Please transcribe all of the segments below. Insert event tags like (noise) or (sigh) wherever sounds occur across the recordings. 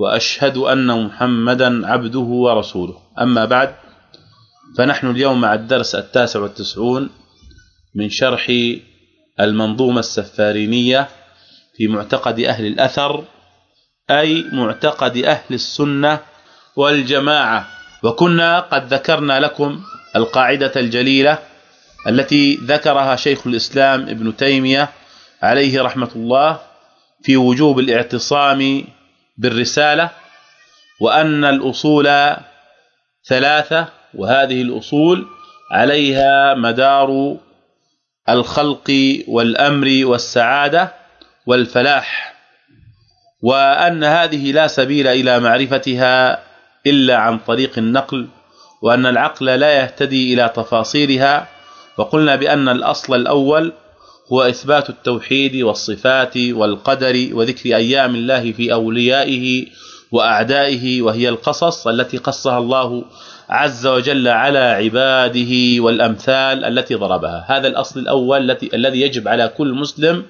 وأشهد أن محمدا عبده ورسوله. أما بعد فنحن اليوم مع الدرس التاسع والتسعون من شرح المنظومة السفارينية في معتقد أهل الأثر أي معتقد أهل السنة والجماعة. وكنا قد ذكرنا لكم القاعدة الجليلة التي ذكرها شيخ الإسلام ابن تيمية عليه رحمة الله في وجوب الاعتصام بالرسالة وأن الأصول ثلاثة وهذه الأصول عليها مدار الخلق والأمر والسعادة والفلاح وأن هذه لا سبيل إلى معرفتها إلا عن طريق النقل وأن العقل لا يهتدي إلى تفاصيلها وقلنا بأن الأصل الأول هو إثبات التوحيد والصفات والقدر وذكر أيام الله في أوليائه وأعدائه وهي القصص التي قصها الله عز وجل على عباده والأمثال التي ضربها. هذا الأصل الأول التي الذي يجب على كل مسلم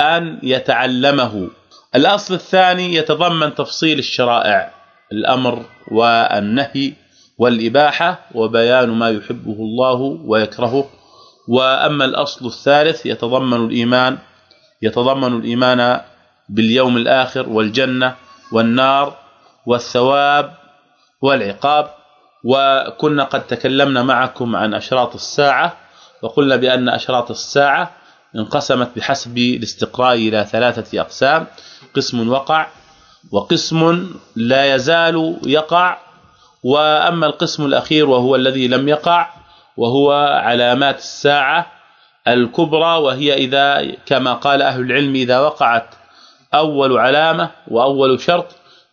أن يتعلمه. الأصل الثاني يتضمن تفصيل الشرائع الأمر والنهي والإباحة وبيان ما يحبه الله ويكرهه. وأما الأصل الثالث يتضمن الإيمان يتضمن الإيمان باليوم الآخر والجنة والنار والثواب والعقاب. وكنا قد تكلمنا معكم عن أشراط الساعة وقلنا بأن أشراط الساعة انقسمت بحسب الاستقراء إلى ثلاثة أقسام قسم وقع وقسم لا يزال يقع وأما القسم الأخير وهو الذي لم يقع وهو علامات الساعة الكبرى وهي إذا كما قال أهل العلم إذا وقعت أول علامة وأول شرط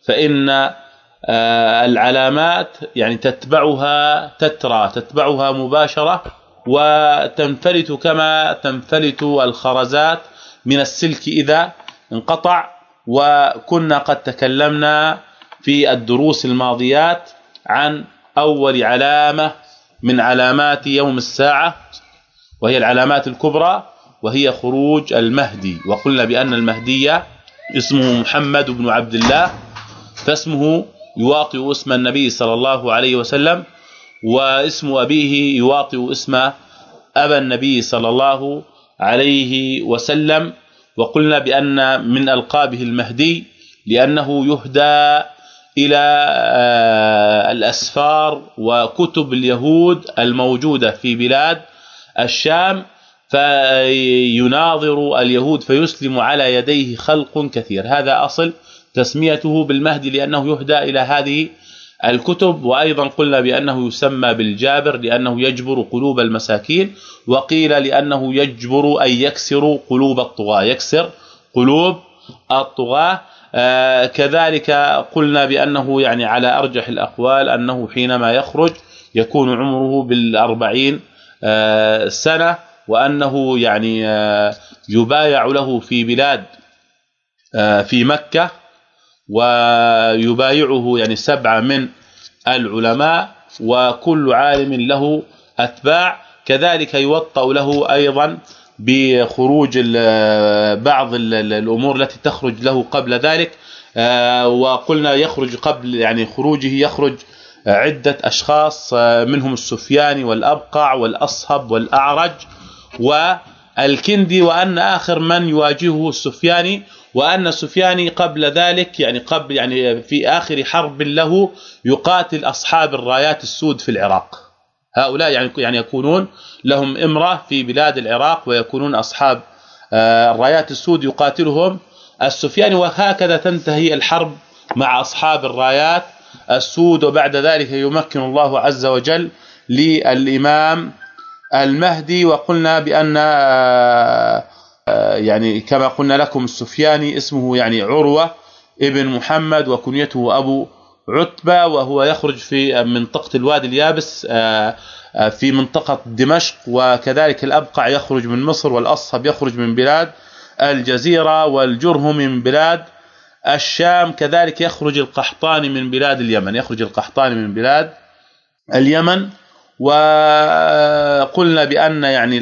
فإن آه، العلامات يعني تتبعها تترى تتبعها مباشرة وتنفلت كما تنفلت الخرزات من السلك إذا انقطع. وكنا قد تكلمنا في الدروس الماضيات عن أول علامة من علامات يوم الساعة وهي العلامات الكبرى وهي خروج المهدي. وقلنا بأن المهدي اسمه محمد بن عبد الله فاسمه يواطئ اسم النبي صلى الله عليه وسلم واسم أبيه يواطئ اسم أبا النبي صلى الله عليه وسلم. وقلنا بأن من ألقابه المهدي لأنه يهدى إلى آه، الأسفار وكتب اليهود الموجودة في بلاد الشام فيناظر اليهود فيسلم على يديه خلق كثير. هذا أصل تسميته بالمهدي لأنه يهدى إلى هذه الكتب. وأيضا قلنا بأنه يسمى بالجابر لأنه يجبر قلوب المساكين وقيل لأنه يجبر أن يكسر قلوب الطغاة يكسر قلوب الطغاة. كذلك قلنا بأنه يعني على أرجح الأقوال أنه حينما يخرج يكون عمره بالأربعين آه، سنة وأنه يعني آه، يبايع له في بلاد في مكة ويبايعه يعني سبعة من العلماء وكل عالم له أتباع كذلك يوطأ له أيضا بخروج بعض الأمور التي تخرج له قبل ذلك. آه، وقلنا يخرج قبل يعني خروجه يخرج عدة أشخاص آه، منهم السفياني والأبقع والأصهب والأعرج والكندي وأن آخر من يواجهه السفياني وأن السفياني قبل ذلك يعني قبل يعني في آخر حرب له يقاتل أصحاب الرايات السود في العراق. هؤلاء يعني يعني يكونون لهم امره في بلاد العراق ويكونون أصحاب آه، الرايات السود يقاتلهم. السفياني وهكذا تنتهي الحرب مع أصحاب الرايات السود وبعد ذلك يمكن الله عز وجل للإمام المهدي. وقلنا بأن آه، آه، يعني كما قلنا لكم السفياني اسمه يعني عروة ابن محمد وكنيته أبو عتبة وهو يخرج في منطقة الوادي اليابس آه، آه، في منطقة دمشق وكذلك الأبقع يخرج من مصر والأصهب يخرج من بلاد الجزيرة والجرهم من بلاد الشام كذلك يخرج القحطاني من بلاد اليمن يخرج القحطاني من بلاد اليمن. وقلنا بأن يعني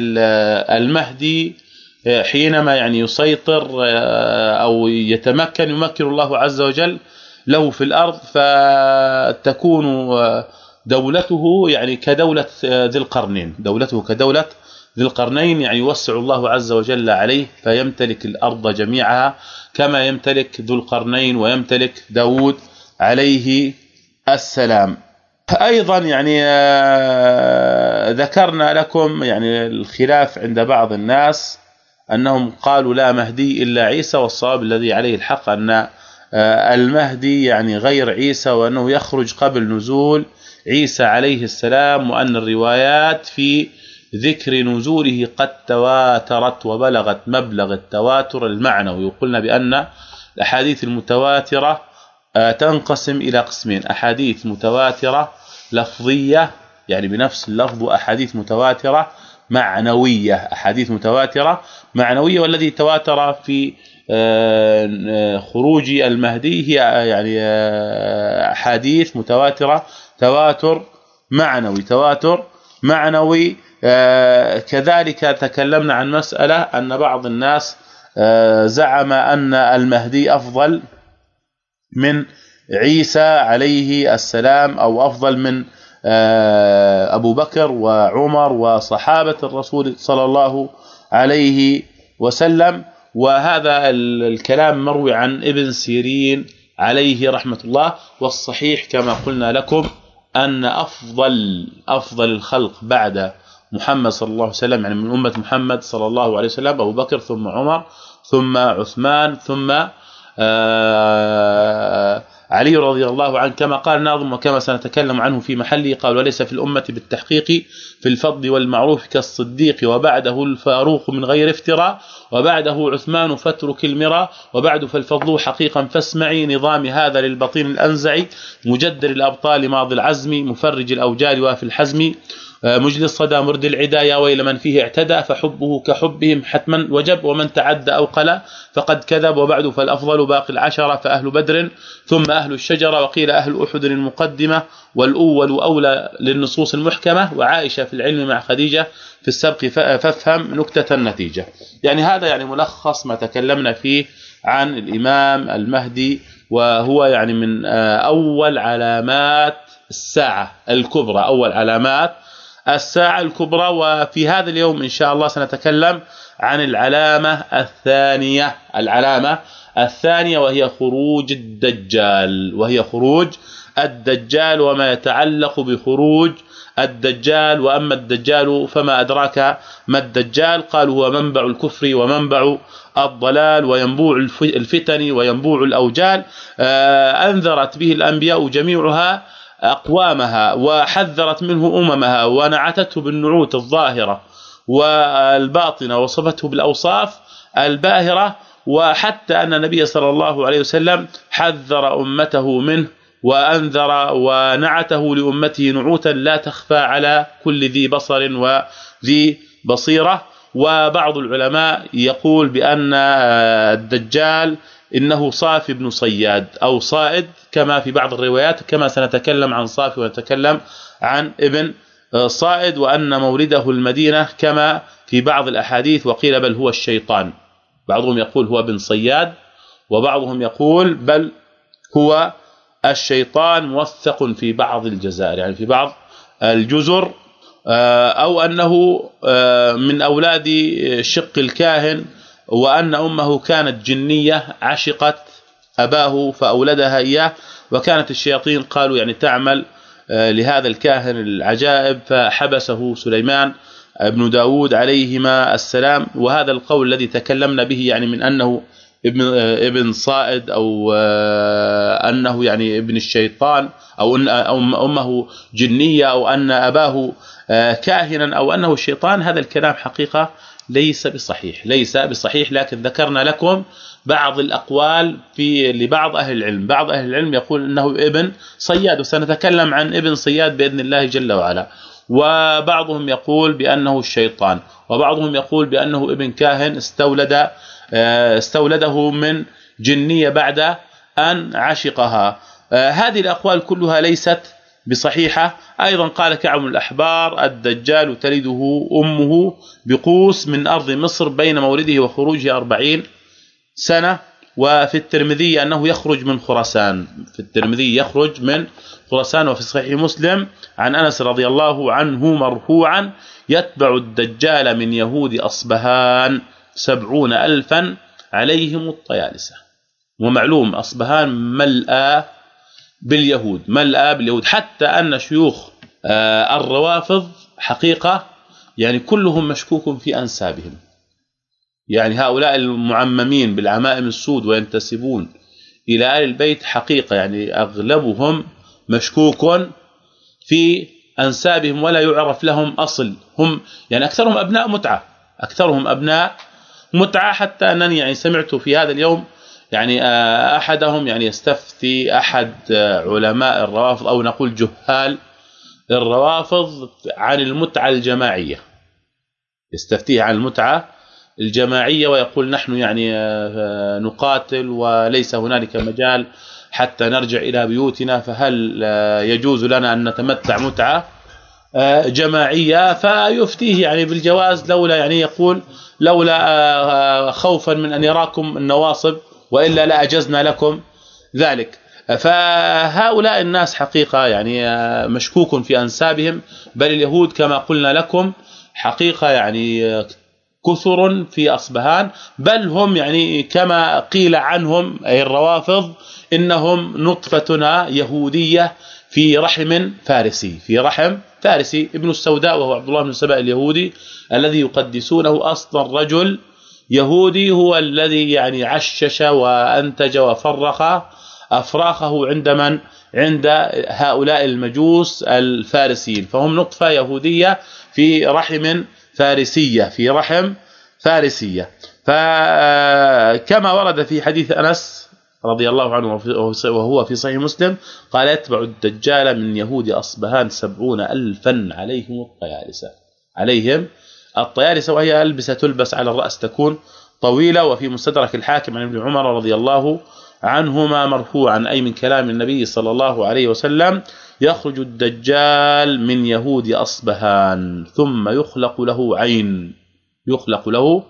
المهدي حينما يعني يسيطر أو يتمكن يمكن الله عز وجل له في الأرض فتكون دولته يعني كدولة ذي القرنين. دولته كدولة ذي القرنين يعني يوسع الله عز وجل عليه فيمتلك الأرض جميعها كما يمتلك ذو القرنين ويمتلك داود عليه السلام. أيضا يعني آه، ذكرنا لكم يعني الخلاف عند بعض الناس أنهم قالوا لا مهدي إلا عيسى والصواب الذي عليه الحق أن المهدي يعني غير عيسى وأنه يخرج قبل نزول عيسى عليه السلام وأن الروايات في ذكر نزوله قد تواترت وبلغت مبلغ التواتر المعنوي. وقلنا بأن الأحاديث المتواترة آه، تنقسم إلى قسمين. أحاديث متواترة لفظية يعني بنفس اللفظ وأحاديث متواترة معنوية. أحاديث متواترة معنوية والذي تواتر في آه، آه، خروج المهدي هي يعني احاديث متواترة تواتر معنوي تواتر معنوي. كذلك تكلمنا عن مسألة أن بعض الناس زعم أن المهدي أفضل من عيسى عليه السلام أو أفضل من آه، أبو بكر وعمر وصحابة الرسول صلى الله عليه وسلم. وهذا الكلام مروي عن ابن سيرين عليه رحمة الله والصحيح كما قلنا لكم أن أفضل أفضل الخلق بعد محمد صلى الله عليه وسلم يعني من أمة محمد صلى الله عليه وسلم أبو بكر ثم عمر ثم عثمان ثم آه علي رضي الله عنه كما قال ناظم وكما سنتكلم عنه في محله قال وليس في الأمة بالتحقيق في الفضل والمعروف كالصديق وبعده الفاروق من غير افتراء وبعده عثمان فاترك المرى وبعد فالفضل حقيقا فاسمعي نظام هذا للبطين الأنزع مجدر الأبطال ماضي العزم مفرج الأوجال وفي الحزم مجلي الصدى مرد العدا يا ويل من فيه اعتدى فحبه كحبهم حتما وجب ومن تعدى أو قلى فقد كذب وبعد فالأفضل باقي العشرة فأهل بدر ثم أهل الشجرة وقيل أهل أحد المقدمة والأول أولى للنصوص المحكمة وعائشة في العلم مع خديجة في السبق فافهم نكتة النتيجة. يعني هذا يعني ملخص ما تكلمنا فيه عن الإمام المهدي وهو يعني من آه، أول علامات الساعة الكبرى أول علامات الساعة الكبرى وفي هذا اليوم إن شاء الله سنتكلم عن العلامة الثانية. العلامة الثانية وهي خروج الدجال وهي خروج الدجال وما يتعلق بخروج الدجال. وأما الدجال فما أدراك ما الدجال؟ قال هو منبع الكفر ومنبع الضلال وينبوع الفتن وينبوع الأوجال. آه، أنذرت به الأنبياء جميعها أقوامها وحذرت منه أممها ونعتته بالنعوت الظاهرة والباطنة وصفته بالأوصاف الباهرة وحتى أن النبي صلى الله عليه وسلم حذر أمته منه وأنذر ونعته لأمته نعوتا لا تخفى على كل ذي بصر وذي بصيرة وبعض العلماء يقول بأن الدجال إنه صافي بن صياد أو صائد كما في بعض الروايات كما سنتكلم عن صافي ونتكلم عن ابن صائد وأن مولده المدينة كما في بعض الأحاديث وقيل بل هو الشيطان. بعضهم يقول هو ابن صياد وبعضهم يقول بل هو الشيطان موثق في بعض الجزائر يعني في بعض الجزر آه، أو أنه آه، من أولاد شق الكاهن وأن أمه كانت جنية عشقت أباه فأولدها إياه وكانت الشياطين قالوا يعني تعمل آه، لهذا الكاهن العجائب فحبسه سليمان ابن داود عليهما السلام. وهذا القول الذي تكلمنا به يعني من أنه ابن آه، ابن صائد أو آه، أنه يعني ابن الشيطان أو أن أمه جنية أو أن أباه كاهنا أو أنه الشيطان. هذا الكلام حقيقة ليس بصحيح ليس بصحيح لكن ذكرنا لكم بعض الأقوال في لبعض أهل العلم. بعض أهل العلم يقول إنه ابن صياد وسنتكلم عن ابن صياد بإذن الله جل وعلا. وبعضهم يقول بأنه الشيطان وبعضهم يقول بأنه ابن كاهن استولد آه، استولده من جنية بعد أن عشقها. آه، هذه الأقوال كلها ليست بصحيحة. أيضا قال كعب الأحبار الدجال تلده أمه بقوس من أرض مصر بين مولده وخروجه 40 سنة وفي الترمذي أنه يخرج من خراسان. في الترمذي يخرج من خراسان وفي صحيح مسلم عن أنس رضي الله عنه مرفوعا يتبع الدجال من يهود أصبهان سبعون الفا عليهم الطيالسة. ومعلوم أصبهان ملأى باليهود ملأى باليهود. حتى أن شيوخ آه، الروافض حقيقة يعني كلهم مشكوك في أنسابهم. يعني هؤلاء المعممين بالعمائم السود وينتسبون إلى آل البيت حقيقة يعني أغلبهم مشكوك في أنسابهم ولا يعرف لهم أصل. هم يعني أكثرهم أبناء متعة أكثرهم أبناء متعة. حتى أنني يعني سمعت في هذا اليوم يعني آه، أحدهم يعني يستفتي أحد آه، علماء الروافض أو نقول جهال الروافض عن المتعة الجماعية. يستفتيه عن المتعة الجماعية ويقول نحن يعني آه، نقاتل وليس هنالك مجال حتى نرجع إلى بيوتنا فهل يجوز لنا أن نتمتع متعة جماعية؟ فيفتيه يعني بالجواز لولا يعني يقول لولا خوفا من أن يراكم النواصب وإلا لاجزنا لكم ذلك. فهؤلاء الناس حقيقة يعني مشكوك في أنسابهم بل اليهود كما قلنا لكم حقيقة يعني كثر في أصبهان بل هم يعني كما قيل عنهم أي الروافض إنهم نطفتنا يهودية في رحم فارسي في رحم فارسي. ابن السوداء وهو عبد الله بن سبأ اليهودي الذي يقدسونه أصلا رجل يهودي هو الذي يعني عشش وأنتج وفرق أفراخه عند من؟ عند هؤلاء المجوس الفارسيين. فهم نطفة يهودية في رحم فارسية في رحم فارسية. فكما ورد في حديث أنس رضي الله عنه وهو في صحيح مسلم قال يتبع الدجال من يهود أصبهان سبعون الفا عليهم الطيالسة. عليهم الطيالسة وهي ألبسة تلبس على الرأس تكون طويلة وفي مستدرك الحاكم عن ابن عمر رضي الله عنهما مرفوعا أي من كلام النبي صلى الله عليه وسلم يخرج الدجال من يهود أصبهان ثم يخلق له عين يخلق له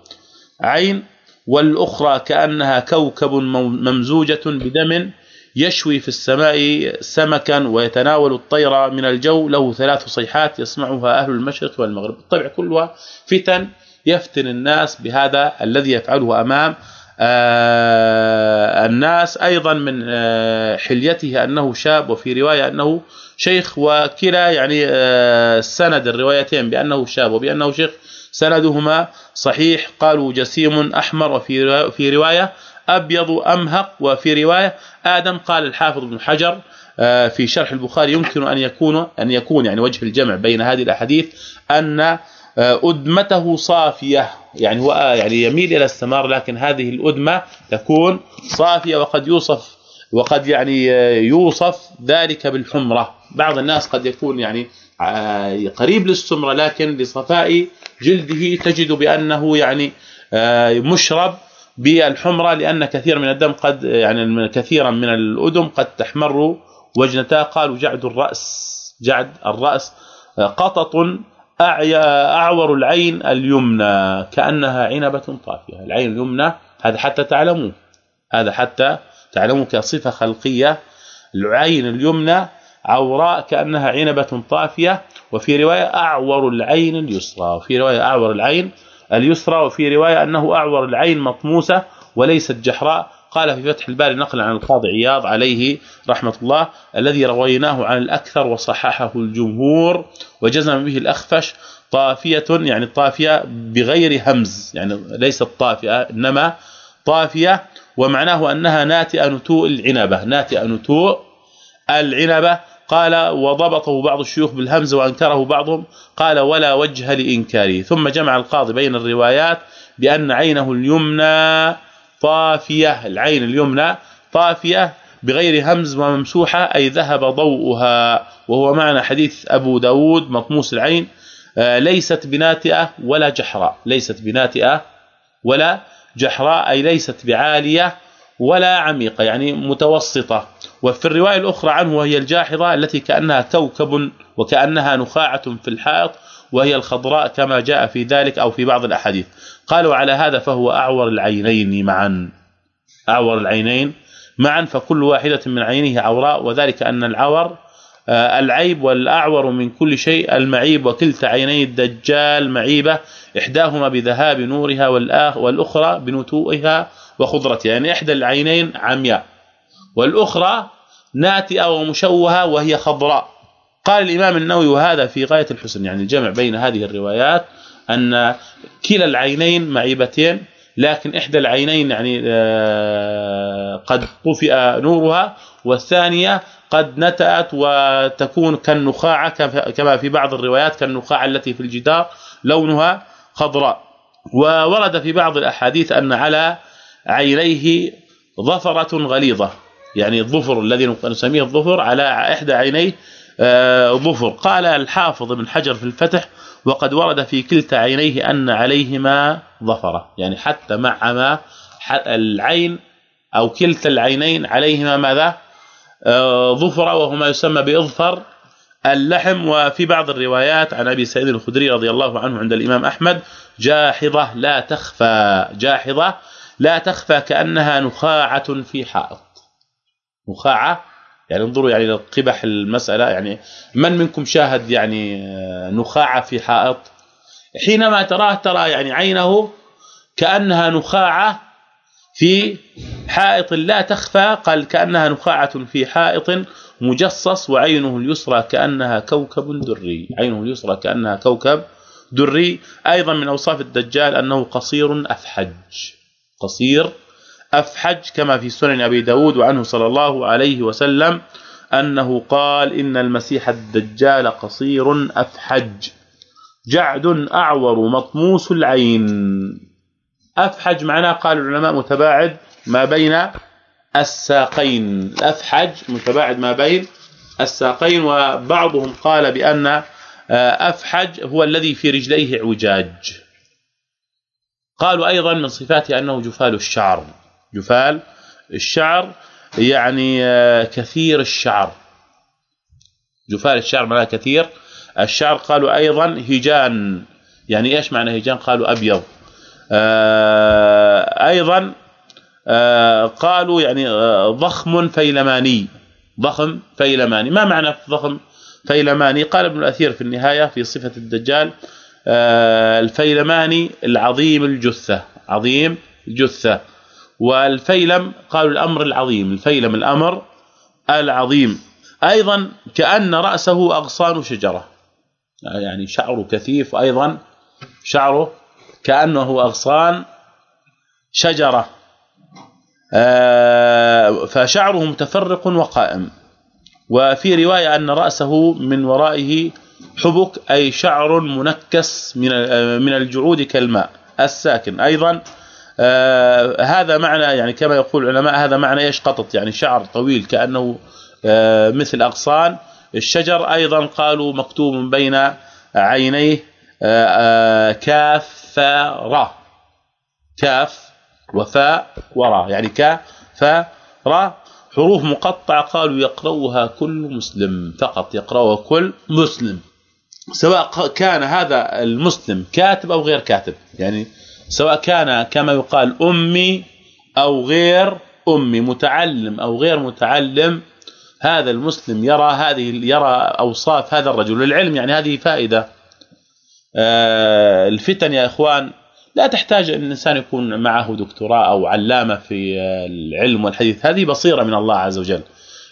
عين والأخرى كأنها كوكب ممزوجة بدم يشوي في السماء سمكا ويتناول الطير من الجو. له ثلاث صيحات يسمعها أهل المشرق والمغرب. بالطبع كلها فتن يفتن الناس بهذا الذي يفعله أمام الناس أيضا من آه حليته أنه شاب وفي رواية أنه شيخ وكلا يعني آه سند الروايتين بأنه شاب وبأنه شيخ سندهما صحيح. قالوا جسيم أحمر وفي في رواية أبيض أمهق وفي رواية آدم. قال الحافظ ابن حجر آه، في شرح البخاري يمكن أن يكون أن يكون يعني وجه الجمع بين هذه الأحاديث أن آه، أدمته صافية. يعني هو آه، يعني يميل إلى السمار لكن هذه الأدمة تكون صافية وقد يوصف وقد يعني يوصف ذلك بالحمرة. بعض الناس قد يكون يعني قريب للسمرة لكن لصفاء جلده تجد بأنه يعني مشرب بالحمرة لأن كثير من الدم قد يعني كثيرا من الأدم قد تحمر وجنتا قالوا جعد الرأس جعد الرأس قطط أعور العين اليمنى كأنها عنبة طافية. العين اليمنى هذا حتى تعلموا هذا حتى تعلموا كصفة خلقية. العين اليمنى عوراء كأنها عنبة طافية. وفي رواية أعور العين اليسرى. وفي رواية أعور العين اليسرى. وفي رواية أنه أعور العين مطموسة وليست جحراء. قال في فتح الباري نقلا عن القاضي عياض عليه رحمة الله الذي رويناه عن الأكثر وصححه الجمهور وجزم به الأخفش طافية يعني الطافيه بغير همز يعني ليست طافئه إنما طافية ومعناه أنها ناتئة نتوء العنبة ناتئة نتوء العنبة. قال وضبطه بعض الشيوخ بالهمز وأنكره بعضهم. قال ولا وجه لانكاره ثم جمع القاضي بين الروايات بأن عينه اليمنى طافية العين اليمنى طافية بغير همز وممسوحه أي ذهب ضوءها. وهو معنى حديث أبو داود مطموس العين. آه، ليست بناتئة ولا جحراء. ليست بناتئة ولا جحراء أي ليست بعالية ولا عميقة يعني متوسطة. وفي الرواية الأخرى عنه وهي الجاحظة التي كأنها كوكب وكأنها نخاعة في الحائط وهي الخضراء كما جاء في ذلك أو في بعض الأحاديث. قالوا على هذا فهو أعور العينين معا. أعور العينين معا فكل واحدة من عينيه عوراء وذلك أن العور آه، العيب والأعور من كل شيء المعيب وكلتا عيني الدجال معيبة إحداهما بذهاب نورها والأخرى بنتوئها وخضرتها. يعني إحدى العينين عمياء. والأخرى ناتئة ومشوهة وهي خضراء. قال الإمام النووي وهذا في غاية الحسن يعني الجمع بين هذه الروايات أن كلا العينين معيبتين لكن إحدى العينين يعني آه، قد طفئ نورها والثانية قد نتأت وتكون كالنخاعة كما في بعض الروايات كالنخاعة التي في الجدار لونها خضراء. وورد في بعض الأحاديث أن على عينيه ظفرة غليظة يعني الظفر الذي نسميه الظفر على إحدى عينيه آه، ظفر. قال الحافظ ابن حجر في الفتح وقد ورد في كلتا عينيه أن عليهما ظفرة. يعني حتى مع ما العين أو كلتا العينين عليهما ماذا؟ آه، ظفرة وهو ما يسمى بإظفر اللحم. وفي بعض الروايات عن أبي سعيد الخدري رضي الله عنه عند الإمام أحمد جاحظة لا تخفى جاحظة لا تخفى كأنها نخاعة في حائط. نخاعة يعني انظروا يعني قبح المسألة يعني من منكم شاهد يعني آه، نخاعه في حائط؟ حينما تراه ترى يعني عينه كأنها نخاعة في حائط لا تخفى قال كأنها نخاعة في حائط مجصص وعينه اليسرى كأنها كوكب دري عينه اليسرى كأنها كوكب دري. أيضا من أوصاف الدجال أنه قصير أفحج قصير افحج كما في سنن أبي داود وعنه صلى الله عليه وسلم أنه قال إن المسيح الدجال قصير افحج جعد أعور مطموس العين. افحج معناه قال العلماء متباعد ما بين الساقين. الافحج متباعد ما بين الساقين وبعضهم قال بأن آه، افحج هو الذي في رجليه اعوجاج قالوا أيضا من صفاته أنه جفال الشعر. جفال. الشعر يعني آه، كثير الشعر. جفال الشعر معناه كثير. الشعر قالوا أيضا هجان. يعني إيش معنى هجان؟ قالوا أبيض. آه، أيضا آه، قالوا يعني ضخم فيلماني. ضخم فيلماني. ما معنى ضخم فيلماني؟ قال ابن الأثير في النهاية في صفة الدجال الفيلماني العظيم الجثة. عظيم الجثة. والفيلم قالوا الأمر العظيم الفيلم الأمر العظيم. أيضا كأن رأسه أغصان شجرة. يعني شعره كثيف أيضا شعره كأنه أغصان شجرة. آه، فشعره متفرق وقائم. وفي رواية أن رأسه من ورائه حبك أي شعر منكس من من الجعود كالماء الساكن. أيضا آه هذا معنى يعني كما يقول العلماء هذا معنى إيش؟ قطط يعني شعر طويل كأنه آه مثل أغصان. الشجر أيضا قالوا مكتوب بين عينيه آه, كاف را. كاف وفاء ورا يعني كاف را. حروف مقطعة قالوا يقرأها كل مسلم فقط يقرأها كل مسلم. سواء كان هذا المسلم كاتب أو غير كاتب يعني سواء كان كما يقال أمي أو غير أمي متعلم أو غير متعلم هذا المسلم يرى هذه يرى أوصاف هذا الرجل. العلم يعني هذه فائدة. آه، الفتن يا إخوان لا تحتاج أن الإنسان يكون معه دكتوراه أو علامة في العلم والحديث. هذه بصيرة من الله عز وجل.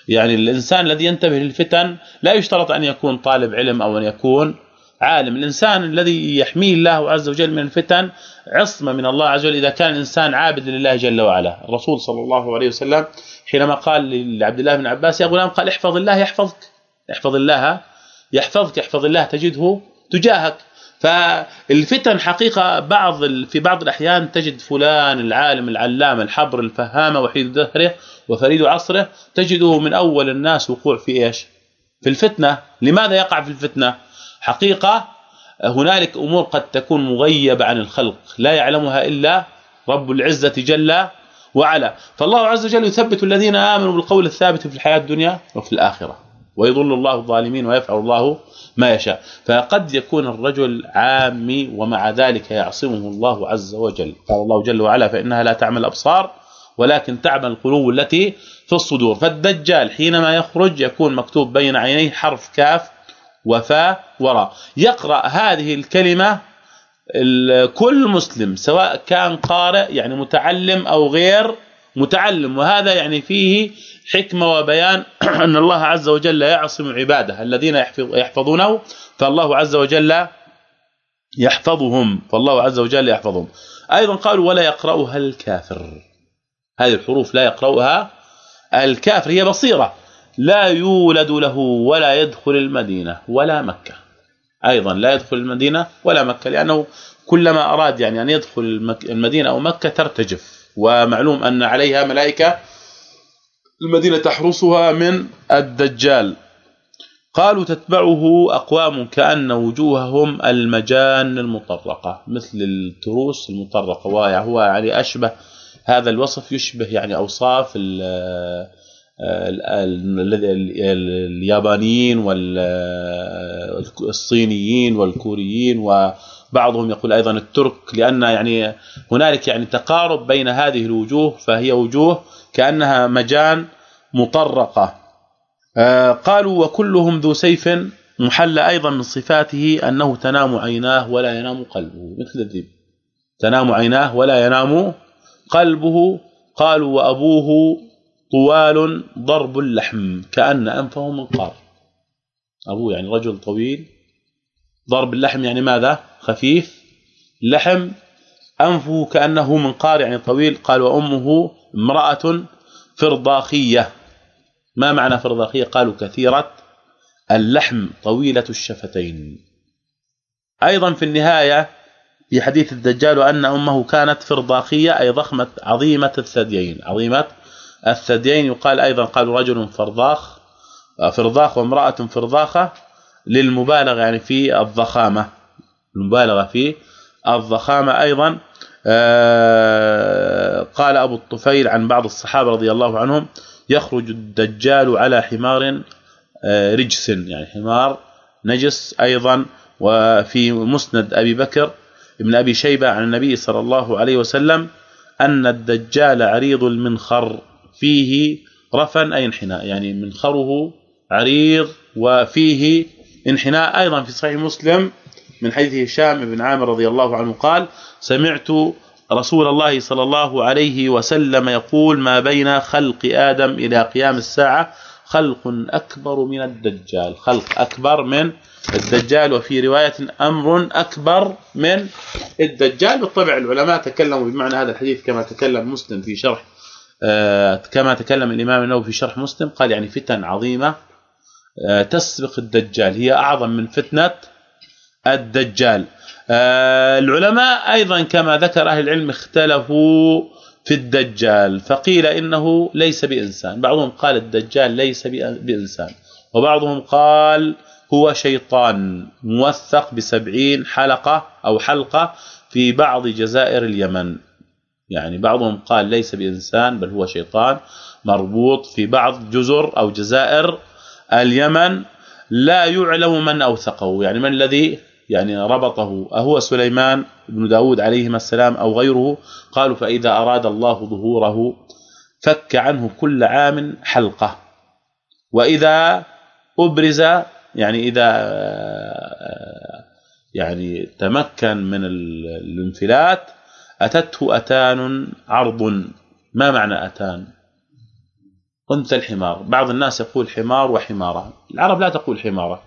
يعني الإنسان الذي ينتبه للفتن لا يشترط أن يكون طالب علم أو أن يكون عالم. الإنسان الذي يحميه الله عز وجل من الفتن عصمة من الله عز وجل. إذا كان الإنسان عابد لله جل وعلا. الرسول صلى الله عليه وسلم حينما قال لعبد الله بن عباس يا غلام قال احفظ الله يحفظك. احفظ الله يحفظك احفظ الله تجده تجاهك. فالفتن حقيقة بعض في بعض الأحيان تجد فلان العالم العلامة الحبر الفهامة وحيد دهره وفريد عصره تجده من أول الناس وقوع في إيش؟ في الفتنة. لماذا يقع في الفتنة؟ حقيقة هنالك أمور قد تكون مغيبة عن الخلق لا يعلمها إلا رب العزة جل وعلا. فالله عز وجل يثبت الذين آمنوا بالقول الثابت في الحياة الدنيا وفي الآخرة ويضل الله الظالمين ويفعل الله ما يشاء. فقد يكون الرجل عامي ومع ذلك يعصمه الله عز وجل. قال الله جل وعلا فإنها لا تعمل الابصار ولكن تعمل القلوب التي في الصدور. فالدجال حينما يخرج يكون مكتوب بين عينيه حرف كاف وفاء وراء. يقرأ هذه الكلمة كل مسلم سواء كان قارئ يعني متعلم أو غير متعلم. وهذا يعني فيه حكمة وبيان (clears throat) أن الله عز وجل يعصم عباده الذين يحفظونه فالله عز وجل يحفظهم. فالله عز وجل يحفظهم. أيضا قالوا ولا يقرأها الكافر. هذه الحروف لا يقرأها الكافر. هي بصيرة. لا يولد له ولا يدخل المدينة ولا مكة. أيضا لا يدخل المدينة ولا مكة لأنه كلما أراد يعني أن يدخل المدينة أو مكة ترتجف. ومعلوم أن عليها ملائكة المدينة تحرسها من الدجال. قالوا تتبعه أقوام كأن وجوههم المجان المطرقة مثل التروس المطرقة. وهو يعني أشبه هذا الوصف يشبه يعني أوصاف اليابانيين والصينيين والكوريين وبعضهم يقول أيضا الترك لأن يعني هنالك يعني تقارب بين هذه الوجوه فهي وجوه كأنها مجان مطرقة. آه، قالوا وكلهم ذو سيف محل أيضا من صفاته أنه تنام عيناه ولا ينام قلبه. مثل الذئب. تنام عيناه ولا ينام قلبه. قالوا وأبوه طوال ضرب اللحم كأن أنفه منقار ابوه يعني رجل طويل. ضرب اللحم يعني ماذا؟ خفيف. لحم أنفه كأنه منقار يعني طويل. قال وأمه امرأة فرضاخية. ما معنى فرضاخية؟ قالوا كثيرة. اللحم طويلة الشفتين. أيضا في النهاية في حديث الدجال وان أمه كانت فرضاخية أي ضخمة عظيمة الثديين. عظيمة الثديين يقال أيضا قال رجل فرضاخ فرضاخ وامرأة فرضاخة للمبالغة يعني في الضخامة المبالغة في الضخامة. أيضا آه، قال أبو الطفيل عن بعض الصحابة رضي الله عنهم يخرج الدجال على حمار آه، رجس يعني حمار نجس أيضا. وفي مسند أبي بكر ابن أبي شيبة عن النبي صلى الله عليه وسلم أن الدجال عريض المنخر. فيه رفن أي انحناء يعني منخره عريض وفيه انحناء أيضا في صحيح مسلم من حديث هشام بن عامر رضي الله عنه قال سمعت رسول الله صلى الله عليه وسلم يقول ما بين خلق آدم إلى قيام الساعة خلق أكبر من الدجال خلق أكبر من الدجال وفي رواية أمر أكبر من الدجال بالطبع العلماء تكلموا بمعنى هذا الحديث كما تكلم مسلم في شرح كما تكلم الإمام النووي في شرح مسلم قال يعني فتن عظيمة آه، تسبق الدجال هي أعظم من فتنة الدجال. آه، العلماء أيضا كما ذكر أهل العلم اختلفوا في الدجال فقيل إنه ليس بإنسان. بعضهم قال الدجال ليس بإنسان وبعضهم قال هو شيطان موثق بسبعين حلقة أو حلقة في بعض جزائر اليمن. يعني بعضهم قال ليس بإنسان بل هو شيطان مربوط في بعض جزر أو جزائر اليمن لا يعلم من أوثقه يعني من الذي يعني ربطه. أهو سليمان بن داود عليهما السلام أو غيره قالوا فإذا أراد الله ظهوره فك عنه كل عام حلقة. وإذا أبرز يعني إذا يعني تمكن من الانفلات أتته أتان عرض. ما معنى أتان؟ أنثى الحمار. بعض الناس يقول حمار وحمارة. العرب لا تقول حمارة.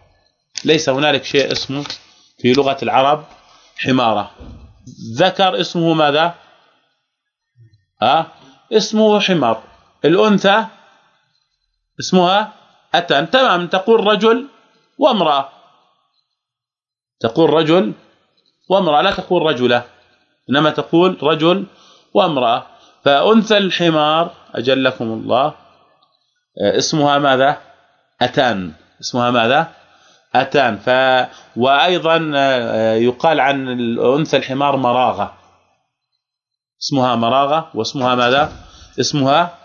ليس هنالك شيء اسمه في لغة العرب حمارة. ذكر اسمه ماذا؟ ها؟ اسمه حمار. الأنثى اسمها أتان. تمام. تقول رجل وامرأة. تقول رجل وامرأة. لا تقول رجلة. إنما تقول رجل وامرأة. فأنثى الحمار أجلكم الله. آه، اسمها ماذا؟ أتان. اسمها ماذا؟ أتان. ف وأيضا آه، يقال عن الأنثى الحمار مراغة. اسمها مراغة واسمها ماذا؟ اسمها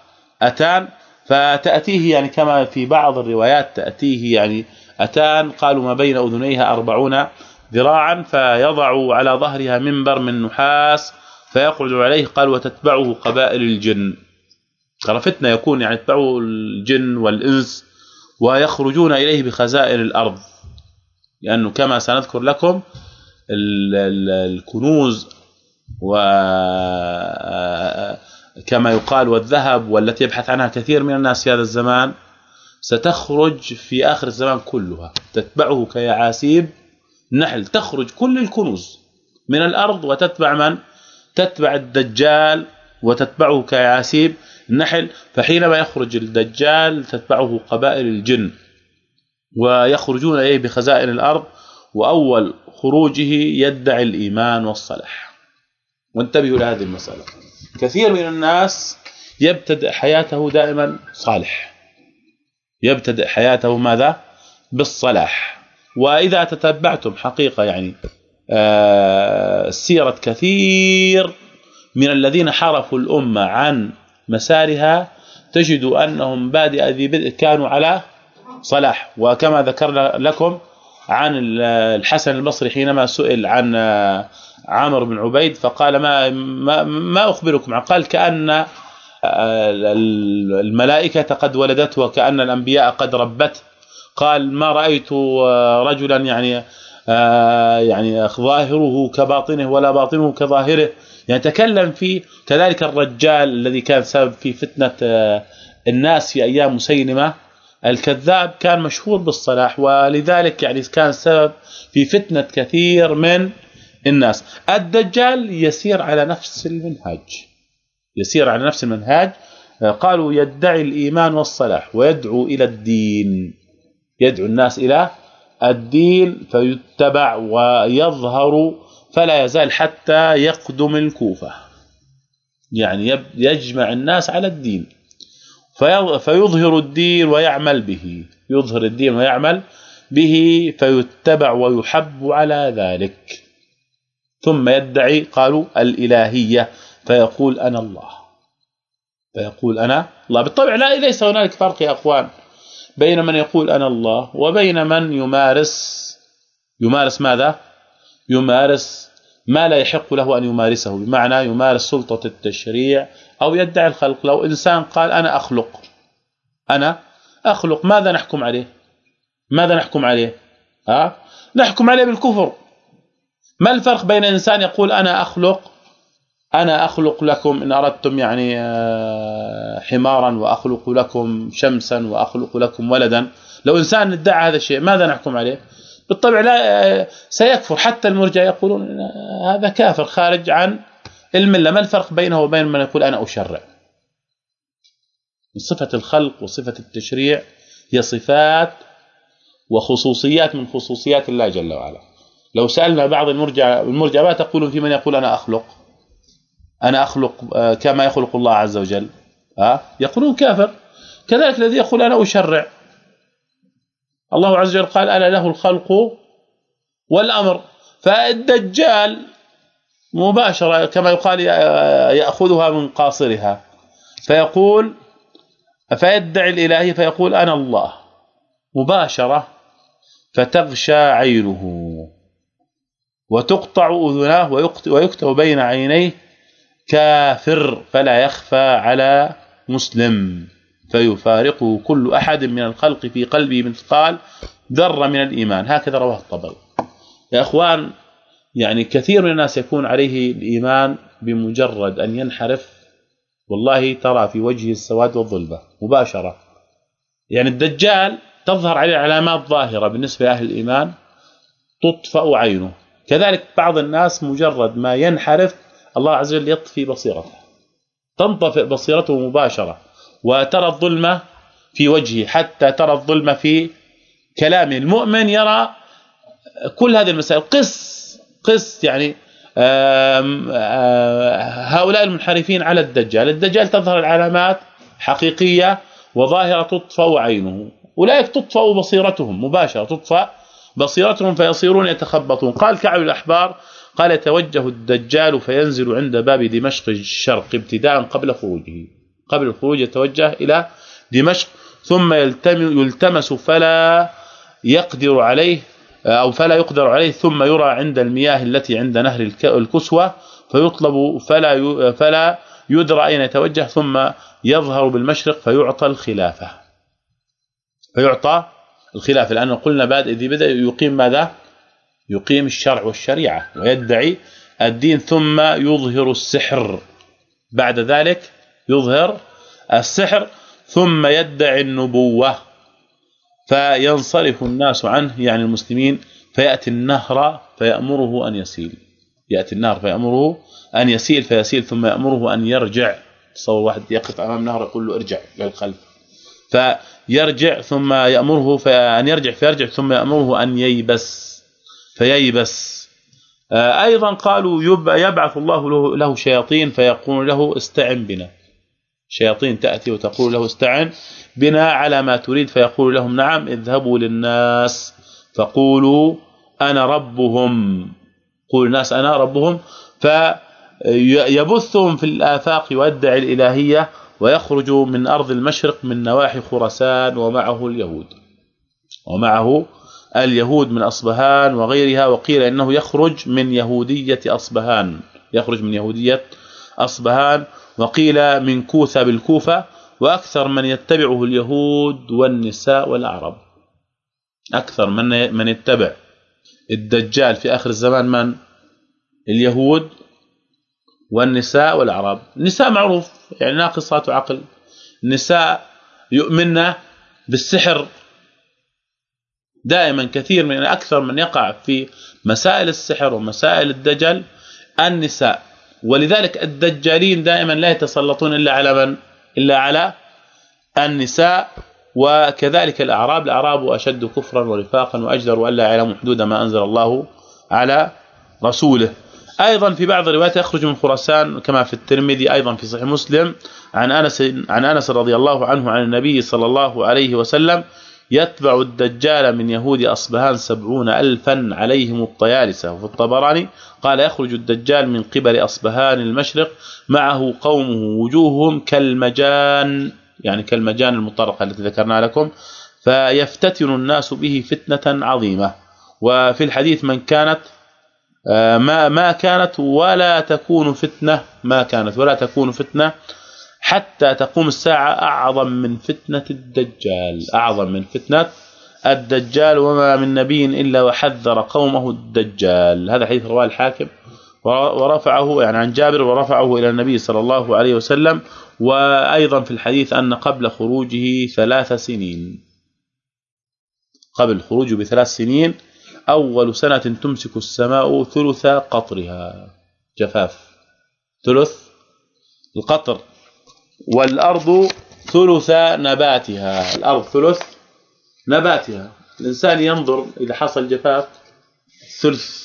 أتان. فتأتيه يعني كما في بعض الروايات تأتيه يعني أتان. قالوا ما بين أذنيها أربعون ذراعا فيضع على ظهرها منبر من نحاس فيقعد عليه قال وتتبعه قبائل الجن. ترى يكون يعني يتبعه الجن والإنس ويخرجون إليه بخزائن الأرض. لأنه كما سنذكر لكم الكنوز و كما يقال والذهب والتي يبحث عنها كثير من الناس في هذا الزمان ستخرج في آخر الزمان كلها. تتبعه كيعاسيب نحل تخرج كل الكنوز من الأرض وتتبع من؟ تتبع الدجال وتتبعه كيعاسيب النحل فحينما يخرج الدجال تتبعه قبائل الجن ويخرجون إليه بخزائن الأرض وأول خروجه يدعي الإيمان والصلاح. وانتبهوا لهذه المسألة. كثير من الناس يبتدئ حياته دائما صالح. يبتدئ حياته ماذا؟ بالصلاح. وإذا تتبعتم حقيقة يعني آه، سيرة كثير من الذين حرفوا الأمة عن مسارها تجد أنهم بادئ ذي بدء كانوا على صلاح. وكما ذكرنا لكم عن الحسن البصري حينما سئل عن آه، عامر بن عبيد فقال ما ما, ما أخبركم قال كأن آه، الملائكة قد ولدته وكأن الأنبياء قد ربته قال ما رأيت آه، رجلا يعني آه، يعني ظاهره كباطنه ولا باطنه كظاهره. يعني تكلم في كذلك الرجال الذي كان سبب في فتنة الناس في أيام مسيلمة. الكذاب كان مشهور بالصلاح ولذلك يعني كان سبب في فتنة كثير من الناس. الدجال يسير على نفس المنهاج يسير على نفس المنهاج. قالوا يدعي الإيمان والصلاح ويدعو إلى الدين. يدعو الناس إلى الدين فيتبع ويظهر فلا يزال حتى يقدم الكوفة. يعني يجمع الناس على الدين. فيظهر الدين ويعمل به. يظهر الدين ويعمل به فيتبع ويحب على ذلك. ثم يدعي قالوا الإلهية. فيقول أنا الله. فيقول أنا الله. بالطبع لا ليس هنالك فرق يا أخوان. بين من يقول أنا الله وبين من يمارس يمارس ماذا؟ يمارس ما لا يحق له أن يمارسه بمعنى يمارس سلطة التشريع أو يدعي الخلق لو إنسان قال أنا أخلق أنا أخلق ماذا نحكم عليه؟ ماذا نحكم عليه؟ ها؟ نحكم عليه بالكفر. ما الفرق بين إنسان يقول أنا أخلق أنا أخلق لكم إن أردتم يعني آه، حمارا وأخلق لكم شمسا وأخلق لكم ولدا. لو إنسان ادعى هذا الشيء ماذا نحكم عليه؟ بالطبع لا آه، سيكفر. حتى المرجع يقولون هذا كافر خارج عن المله ما الفرق بينه وبين من يقول أنا أشرع؟ صفة الخلق وصفة التشريع هي صفات وخصوصيات من خصوصيات الله جل وعلا. لو سألنا بعض المرجع ما تقولون في من يقول أنا أخلق؟ أنا أخلق آه، كما يخلق الله عز وجل. ها؟ يقولون كافر. كذلك الذي يقول أنا أشرع. الله عز وجل قال ألا له الخلق والأمر. فالدجال مباشرة كما يقال يأخذها من قاصرها. فيقول فيدعي الالهيه فيقول أنا الله. مباشرة فتغشى عينه. وتقطع أذناه ويكتب بين عينيه كافر فلا يخفى على مسلم. فيفارقه كل أحد من الخلق في قلبه مثقال ذرة من الإيمان. هكذا رواه الطبري. يا أخوان يعني كثير من الناس يكون عليه الإيمان بمجرد أن ينحرف. والله ترى في وجهه السواد والظلمة مباشرة. يعني الدجال تظهر عليه علامات ظاهرة بالنسبة لأهل الإيمان تطفأ عينه. كذلك بعض الناس مجرد ما ينحرف الله عز وجل يطفي بصيرته تنطفئ بصيرته مباشرة وترى الظلمه في وجهه حتى ترى الظلمه في كلامه. المؤمن يرى كل هذه المسائل قس قس يعني هؤلاء المنحرفين على الدجال. الدجال تظهر العلامات حقيقية وظاهرة تطفأ عينه. أولئك تطفأ بصيرتهم مباشرة تطفأ بصيرتهم فيصيرون يتخبطون. قال كعب الأحبار قال يتوجه الدجال فينزل عند باب دمشق الشرق ابتداء قبل خروجه. قبل الخروج يتوجه إلى دمشق ثم يلتمس فلا يقدر عليه أو فلا يقدر عليه ثم يرى عند المياه التي عند نهر الكسوة فيطلب فلا فلا يدرى أين يتوجه ثم يظهر بالمشرق فيعطى الخلافة. فيعطى الخلافه لأنه قلنا بعد اذا بدأ يقيم ماذا؟ يقيم الشرع والشريعة ويدعي الدين ثم يظهر السحر. بعد ذلك يظهر السحر ثم يدعي النبوة. فينصرف الناس عنه يعني المسلمين فيأتي النهر فيأمره أن يسيل. يأتي النهر فيأمره أن يسيل فيسيل ثم يأمره أن يرجع. تصور واحد يقف أمام نهر يقول له ارجع للخلف. فيرجع ثم يأمره فأن يرجع فيرجع ثم يأمره أن ييبس. فييبس. آه، أيضا قالوا يبعث الله له, له شياطين فيقول له استعن بنا. شياطين تأتي وتقول له استعن بنا على ما تريد فيقول لهم نعم اذهبوا للناس فقولوا أنا ربهم. قول الناس أنا ربهم. فيبثهم في الآفاق ويدعي الإلهية ويخرج من أرض المشرق من نواحي خراسان ومعه اليهود. ومعه اليهود من أصبهان وغيرها وقيل إنه يخرج من يهودية أصبهان يخرج من يهودية أصبهان وقيل من كوثة بالكوفة وأكثر من يتبعه اليهود والنساء والاعراب أكثر من من يتبع الدجال في آخر الزمان من؟ اليهود والنساء والاعراب النساء معروف يعني ناقصات عقل. النساء يؤمن بالسحر دائما كثير من أكثر من يقع في مسائل السحر ومسائل الدجل النساء. ولذلك الدجالين دائما لا يتسلطون إلا على من؟ إلا على النساء. وكذلك الأعراب الأعراب أشد كفرا ونفاقا وأجدر والا يعلموا حدود ما أنزل الله على رسوله. أيضا في بعض الروايات يخرج من خراسان كما في الترمذي أيضا في صحيح مسلم عن أنس عن أنس رضي الله عنه عن النبي صلى الله عليه وسلم يتبع الدجال من يهود أصبهان سبعون الفا عليهم الطيالسة. وفي الطبراني قال يخرج الدجال من قبل أصبهان المشرق معه قومه وجوههم كالمجان يعني كالمجان المطرقة التي ذكرنا لكم. فيفتتن الناس به فتنة عظيمة. وفي الحديث من كانت آه، ما ما كانت ولا تكون فتنة ما كانت ولا تكون فتنة حتى تقوم الساعة أعظم من فتنة الدجال. أعظم من فتنة الدجال وما من نبي إلا وحذر قومه الدجال. هذا حديث رواه الحاكم. ورفعه يعني عن جابر ورفعه إلى النبي صلى الله عليه وسلم. وأيضا في الحديث أن قبل خروجه ثلاث سنين. قبل خروجه بثلاث سنين أول سنة تمسك السماء ثلث قطرها. جفاف. ثلث القطر. والأرض ثلث نباتها. الأرض ثلث نباتها. الإنسان ينظر إذا حصل جفاف ثلث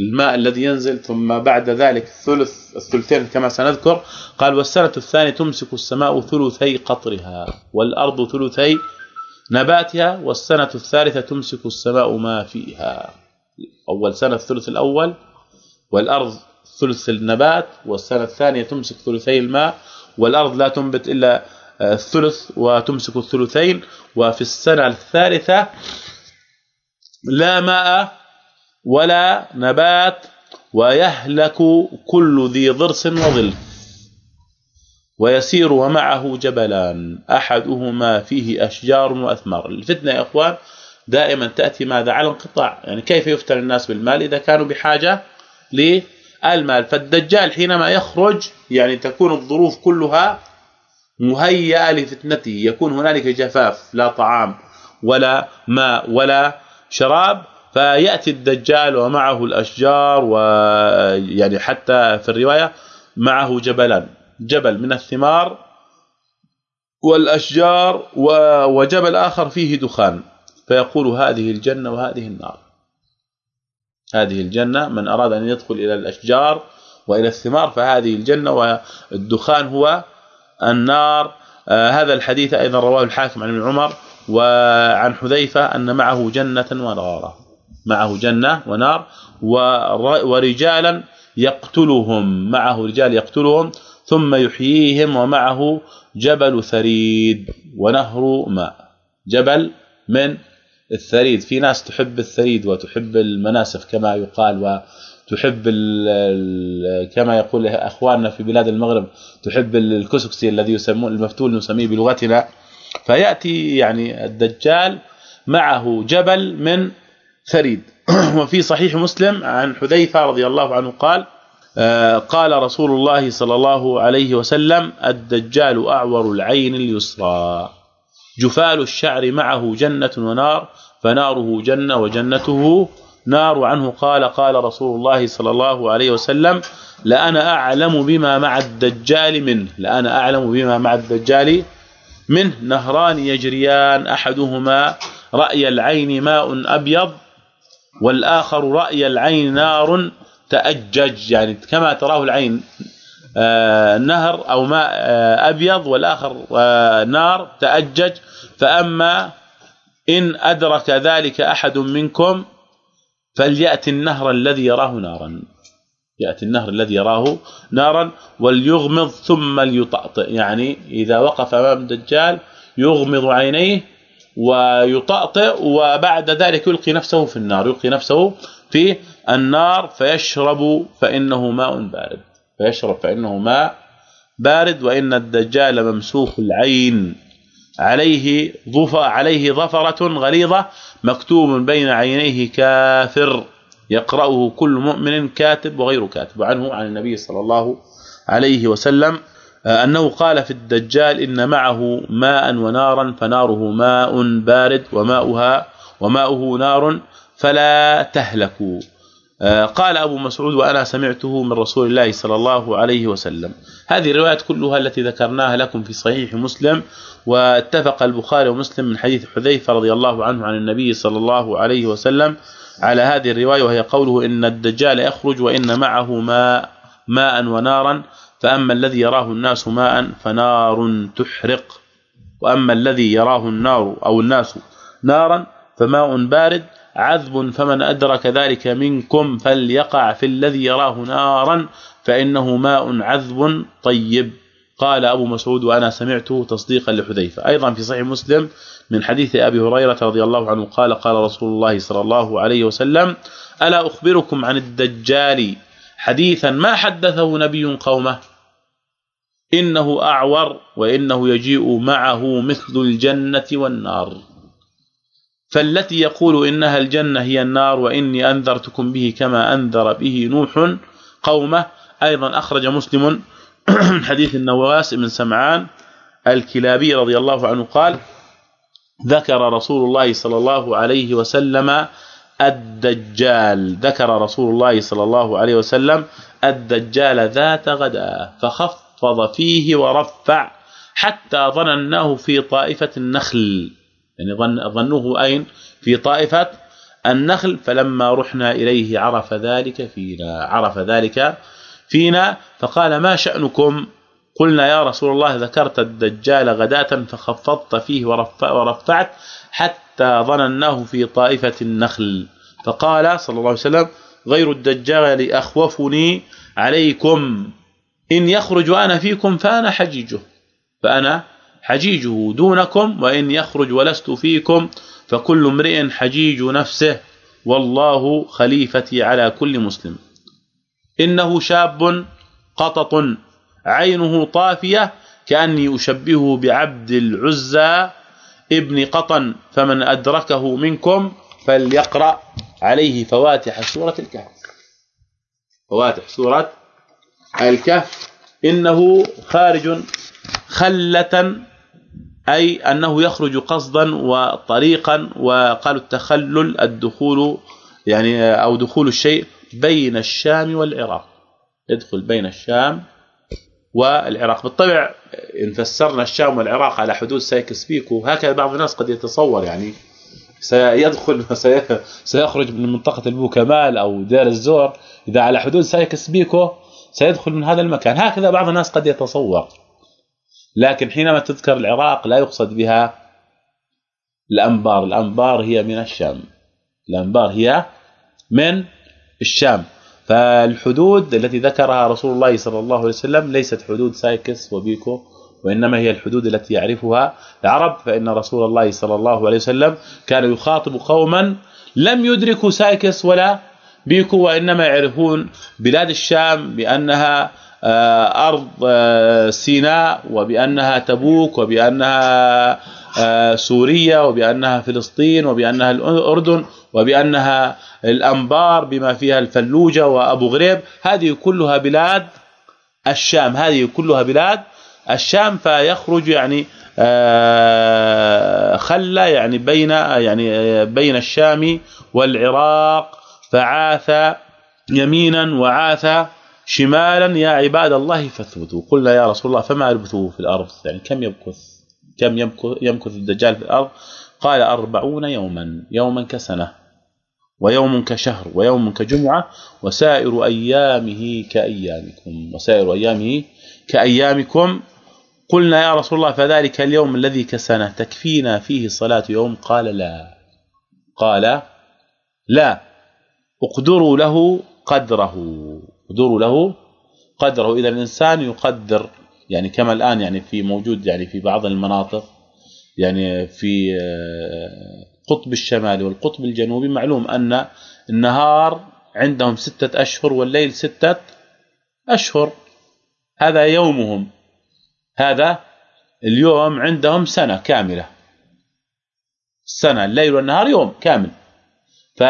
الماء الذي ينزل ثم بعد ذلك ثلث الثلثين كما سنذكر قال والسنة الثانية تمسك السماء ثلثي قطرها والأرض ثلثي نباتها والسنة الثالثة تمسك السماء ما فيها. أول سنة الثلث الأول والأرض ثلث النبات والسنة الثانية تمسك ثلثي الماء والأرض لا تنبت إلا الثلث وتمسك الثلثين وفي السنة الثالثة لا ماء ولا نبات ويهلك كل ذي ضرس وظلف ويسير ومعه جبلان أحدهما فيه أشجار وأثمار. الفتنة يا إخوان دائما تأتي ماذا؟ على انقطاع. يعني كيف يفتن الناس بالمال إذا كانوا بحاجة للمال فالدجال حينما يخرج يعني تكون الظروف كلها مهيئة لفتنته. يكون هنالك جفاف لا طعام ولا ماء ولا شراب فيأتي الدجال ومعه الأشجار ويعني حتى في الرواية معه جبلان. جبل من الثمار والأشجار وجبل آخر فيه دخان. فيقول هذه الجنة وهذه النار. هذه الجنة من أراد أن يدخل إلى الأشجار وإلى الثمار فهذه الجنة والدخان هو النار. آه هذا الحديث أيضا رواه الحاكم عن ابن عمر وعن حذيفة أن معه جنة ونارا معه جنة ونار ورجالا يقتلهم معه رجال يقتلهم ثم يحييهم ومعه جبل ثريد ونهر ماء. جبل من؟ الثريد. في ناس تحب الثريد وتحب المناسف كما يقال وتحب كما يقول أخواننا في بلاد المغرب تحب الكسكسي الذي يسمون المفتول نسميه بلغتنا. فيأتي يعني الدجال معه جبل من ثريد. (clears throat) وفي صحيح مسلم عن حذيفة رضي الله عنه قال آه، قال رسول الله صلى الله عليه وسلم الدجال أعور العين اليسرى. جفال الشعر معه جنة ونار فناره جنة وجنته نار. وعنه قال قال رسول الله صلى الله عليه وسلم لأنا أعلم بما مع الدجال منه لأنا أعلم بما مع الدجال منه. نهران يجريان أحدهما رأي العين ماء أبيض والآخر رأي العين نار تأجج. يعني كما تراه العين نهر أو ماء آه، أبيض والآخر آه، نار تأجج. فأما إن أدرك ذلك أحد منكم فليأتي النهر الذي يراه نارا. يأتي النهر الذي يراه نارا وليغمض ثم ليطأطئ. يعني إذا وقف أمام الدجال يغمض عينيه ويطأطئ وبعد ذلك يلقي نفسه في النار. يلقي نفسه في النار فيشرب فإنه ماء بارد. فيشرب فانه ماء بارد وإن الدجال ممسوخ العين. عليه ظفر عليه ظفرة غليظة مكتوب بين عينيه كافر. يقرأه كل مؤمن كاتب وغير كاتب. وعنه عن النبي صلى الله عليه وسلم آه، أنه قال في الدجال إن معه ماء ونارا فناره ماء بارد وماؤها وماؤه نار فلا تهلكوا. قال أبو مسعود وأنا سمعته من رسول الله صلى الله عليه وسلم. هذه الروايات كلها التي ذكرناها لكم في صحيح مسلم واتفق البخاري ومسلم من حديث حذيفة رضي الله عنه عن النبي صلى الله عليه وسلم على هذه الرواية وهي قوله إن الدجال يخرج وإن معه ماء ماء ونارا فأما الذي يراه الناس ماء فنار تحرق. وأما الذي يراه النار أو الناس نارا فماء بارد عذب فمن أدرك ذلك منكم فليقع في الذي يراه نارا فإنه ماء عذب طيب. قال أبو مسعود وأنا سمعته تصديقا لحذيفة. أيضا في صحيح مسلم من حديث أبي هريرة رضي الله عنه قال قال رسول الله صلى الله عليه وسلم ألا أخبركم عن الدجال حديثا ما حدثه نبي قومه؟ إنه أعور وإنه يجيء معه مثل الجنة والنار. فالتي يقول إنها الجنة هي النار وإني أنذرتكم به كما أنذر به نوح قومه. أيضا أخرج مسلم (clears throat) حديث النواس بن سمعان الكلابي رضي الله عنه قال ذكر رسول الله صلى الله عليه وسلم الدجال. ذكر رسول الله صلى الله عليه وسلم الدجال ذات غدا فخفض فيه ورفع حتى ظنناه في طائفة النخل. يعني ظن ظنوه أين؟ في طائفة النخل فلما رحنا إليه عرف ذلك فينا عرف ذلك فينا فقال ما شأنكم؟ قلنا يا رسول الله ذكرت الدجال غداة فخفضت فيه ورفعت حتى ظنناه في طائفة النخل. فقال صلى الله عليه وسلم غير الدجال أخوفني عليكم إن يخرج وأنا فيكم فأنا حجيجه. فأنا حجيجه دونكم وإن يخرج ولست فيكم فكل امرئ حجيج نفسه والله خليفتي على كل مسلم. إنه شاب قطط عينه طافية كأني أشبهه بعبد العزى ابن قطن فمن أدركه منكم فليقرأ عليه فواتح سورة الكهف. فواتح سورة الكهف. إنه خارج خلة أي أنه يخرج قصدا وطريقا وقالوا التخلل الدخول يعني أو دخول الشيء بين الشام والعراق. يدخل بين الشام والعراق. بالطبع إن فسرنا الشام والعراق على حدود سايكس بيكو هكذا بعض الناس قد يتصور يعني سيدخل (laughs) سيخرج من منطقة البو كمال أو دير الزور. إذا على حدود سايكس بيكو سيدخل من هذا المكان. هكذا بعض الناس قد يتصور. لكن حينما تذكر العراق لا يقصد بها الأنبار. الأنبار هي من الشام. الأنبار هي من الشام. فالحدود التي ذكرها رسول الله صلى الله عليه وسلم ليست حدود سايكس وبيكو وإنما هي الحدود التي يعرفها العرب فإن رسول الله صلى الله عليه وسلم كان يخاطب قوما لم يدركوا سايكس ولا بيكو وإنما يعرفون بلاد الشام بأنها أرض آه، سيناء وبأنها تبوك وبأنها آه، سوريا وبأنها فلسطين وبأنها الأردن وبأنها الأنبار بما فيها الفلوجة وأبو غريب. هذه كلها بلاد الشام هذه كلها بلاد الشام فيخرج يعني خلى يعني بين يعني بين الشام والعراق فعاث يمينا وعاث شمالا يا عباد الله فاثبتوا. قلنا يا رسول الله فما لبثوه في الأرض؟ يعني كم يمكث كم يمكث الدجال في الأرض؟ قال أربعون يوما. يوما كسنة ويوم كشهر ويوم كجمعة وسائر أيامه كأيامكم. وسائر أيامه كأيامكم. قلنا يا رسول الله فذلك اليوم الذي كسنة. تكفينا فيه صلاة يوم؟ قال لا. قال لا. اقدروا له قدره. اقدروا له قدره. إذا الإنسان يقدر يعني كما الآن يعني في موجود يعني في بعض المناطق يعني في القطب آه، الشمالي والقطب الجنوبي معلوم أن النهار عندهم ستة أشهر والليل ستة أشهر. هذا يومهم. هذا اليوم عندهم سنة كاملة. السنة الليل والنهار يوم كامل. ف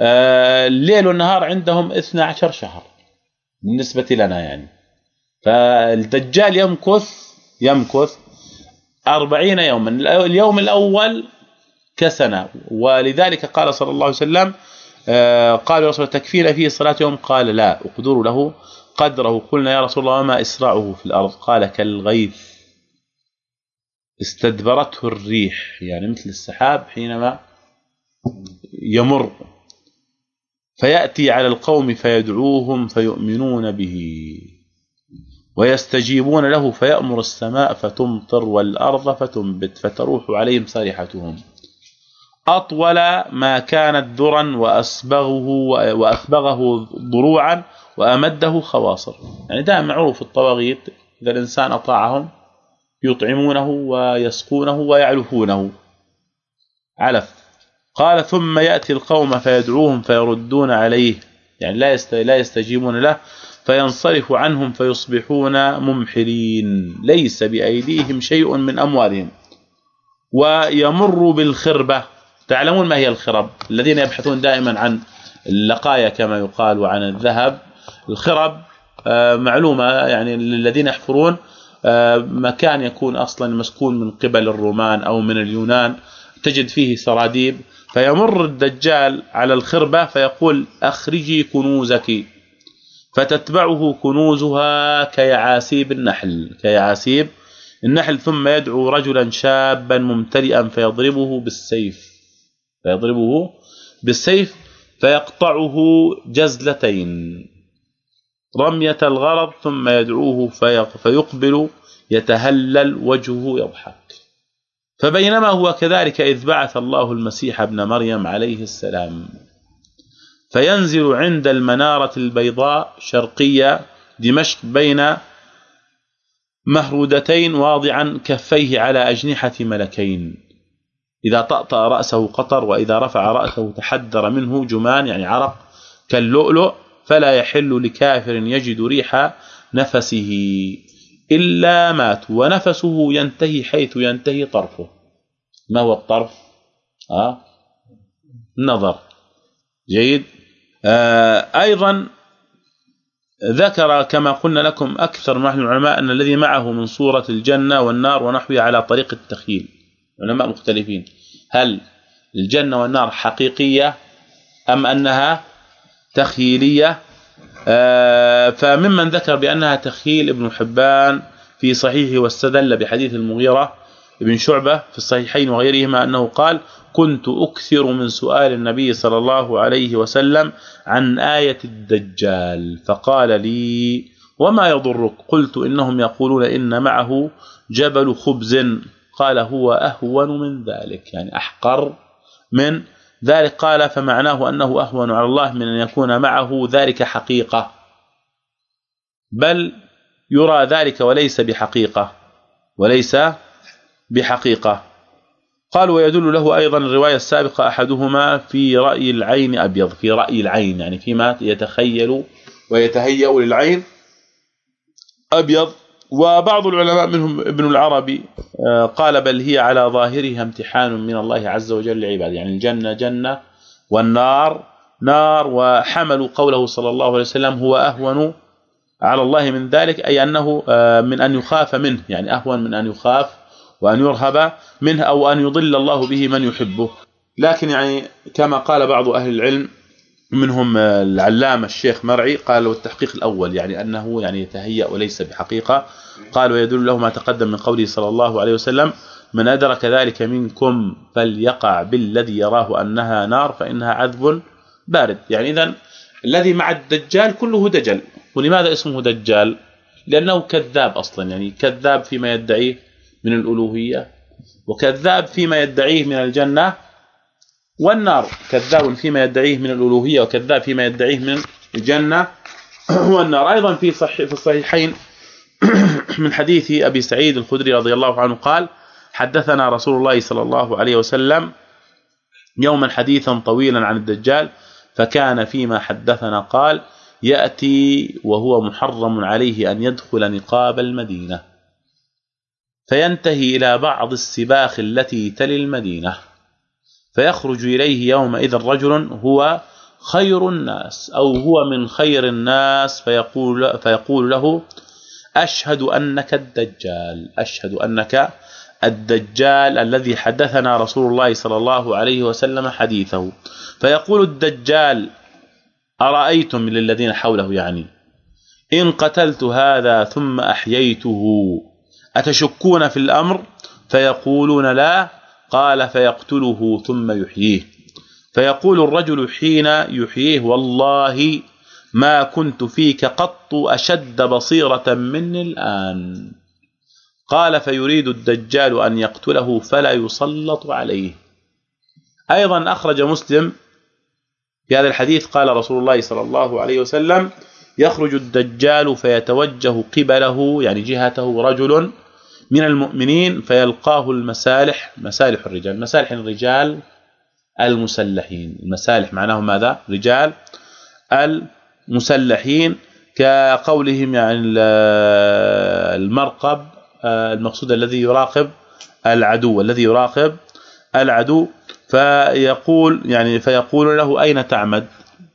آه، والنهار عندهم 12 شهر. بالنسبة لنا يعني. فالدجال يمكث يمكث 40 يوما. اليوم الأول كسنه ولذلك قال صلى الله عليه وسلم آه، قال رسول تكفينا فيه صلاه يوم؟ قال لا. أقدر له قدره. قلنا يا رسول الله وما إسرعه في الأرض؟ قال كالغيث. استدبرته الريح. يعني مثل السحاب حينما يمر. فيأتي على القوم فيدعوهم فيؤمنون به. ويستجيبون له فيأمر السماء فتمطر والأرض فتنبت فتروح عليهم صريحتهم أطول ما كانت ذرا وأسبغه واثبغه ضروعا وأمده خواصر. يعني دائما معروف الطواغيت إذا الإنسان أطاعهم يطعمونه ويسقونه ويعلفونه علف. قال ثم يأتي القوم فيدعوهم فيردون عليه يعني لا لا يستجيبون له فينصرف عنهم فيصبحون ممحرين ليس بأيديهم شيء من أموالهم. ويمر بالخربة. تعلمون ما هي الخرب؟ الذين يبحثون دائما عن اللقايا كما يقال وعن الذهب. الخرب آه، معلومة يعني للذين يحفرون آه، مكان يكون أصلا مسكون من قبل الرومان أو من اليونان. تجد فيه سراديب. فيمر الدجال على الخربة فيقول أخرجي كنوزك فتتبعه كنوزها كيعاسيب النحل كيعاسيب النحل ثم يدعو رجلا شابا ممتلئا فيضربه بالسيف فيضربه بالسيف فيقطعه جزلتين رمية الغرض ثم يدعوه فيقبل يتهلل وجهه يضحك. فبينما هو كذلك إذ بعث الله المسيح ابن مريم عليه السلام فينزل عند المنارة البيضاء شرقية دمشق بين مهرودتين واضعا كفيه على أجنحة ملكين. إذا طأطأ رأسه قطر وإذا رفع رأسه تحدر منه جمان يعني عرق كاللؤلؤ فلا يحل لكافر يجد ريح نفسه. إلا مات ونفسه ينتهي حيث ينتهي طرفه. ما هو الطرف؟ ها النظر جيد. آه أيضا ذكر كما قلنا لكم أكثر من العلماء أن الذي معه من صورة الجنة والنار ونحوها على طريق التخيل علماء مختلفين. هل الجنة والنار حقيقية أم أنها تخيليه آه، فممن ذكر بأنها تخيل ابن حبان في صحيحه واستدل بحديث المغيرة بن شعبة في الصحيحين وغيرهما أنه قال كنت أكثر من سؤال النبي صلى الله عليه وسلم عن آية الدجال فقال لي وما يضرك؟ قلت إنهم يقولون إن معه جبل خبز. قال هو أهون من ذلك. يعني أحقر من ذلك قال فمعناه أنه أهون على الله من أن يكون معه ذلك حقيقة. بل يرى ذلك وليس بحقيقة وليس بحقيقة. قال ويدل له أيضا الرواية السابقة أحدهما في رأي العين أبيض في رأي العين يعني فيما يتخيل ويتهيأ للعين أبيض وبعض العلماء منهم ابن العربي آه، قال بل هي على ظاهرها امتحان من الله عز وجل لعباده. يعني الجنة جنة والنار نار وحملوا قوله صلى الله عليه وسلم هو أهون على الله من ذلك أي أنه آه، من أن يخاف منه. يعني أهون من أن يخاف وأن يرهب منه أو أن يضل الله به من يحبه. لكن يعني كما قال بعض أهل العلم منهم العلامة الشيخ مرعي قال والتحقيق الأول يعني أنه يعني يتهيأ وليس بحقيقة. قال ويدل له ما تقدم من قوله صلى الله عليه وسلم من أدرك ذلك منكم فليقع بالذي يراه أنها نار فإنها عذب بارد. يعني اذا الذي مع الدجال كله دجل. ولماذا اسمه دجال؟ لأنه كذاب أصلا يعني كذاب فيما يدعيه من الألوهية وكذاب فيما يدعيه من الجنة والنار كذاب فيما يدعيه من الألوهية وكذاب فيما يدعيه من الجنة (clears throat) والنار. أيضا في في الصحيحين (clears throat) من حديث أبي سعيد الخدري رضي الله عنه قال حدثنا رسول الله صلى الله عليه وسلم يوما حديثا طويلا عن الدجال فكان فيما حدثنا قال يأتي وهو محرم عليه أن يدخل نقاب المدينة فينتهي إلى بعض السباخ التي تلي المدينة. فيخرج إليه يومئذ رجل هو خير الناس أو هو من خير الناس فيقول فيقول له أشهد أنك الدجال أشهد أنك الدجال الذي حدثنا رسول الله صلى الله عليه وسلم حديثه. فيقول الدجال أرأيتم للذين حوله يعني؟ إن قتلت هذا ثم أحييته أتشكون في الأمر؟ فيقولون لا قال فيقتله ثم يحييه. فيقول الرجل حين يحييه والله ما كنت فيك قط أشد بصيرة مني الآن. قال فيريد الدجال أن يقتله فلا يسلط عليه. أيضا أخرج مسلم في هذا الحديث قال رسول الله صلى الله عليه وسلم يخرج الدجال فيتوجه قبله يعني جهته رجل من المؤمنين فيلقاه المسالح مسالح الرجال. مسالح الرجال المسلحين. المسالح معناه ماذا؟ رجال المسلحين كقولهم يعني المرقب المقصود الذي يراقب العدو الذي يراقب العدو. فيقول يعني فيقول له أين تعمد؟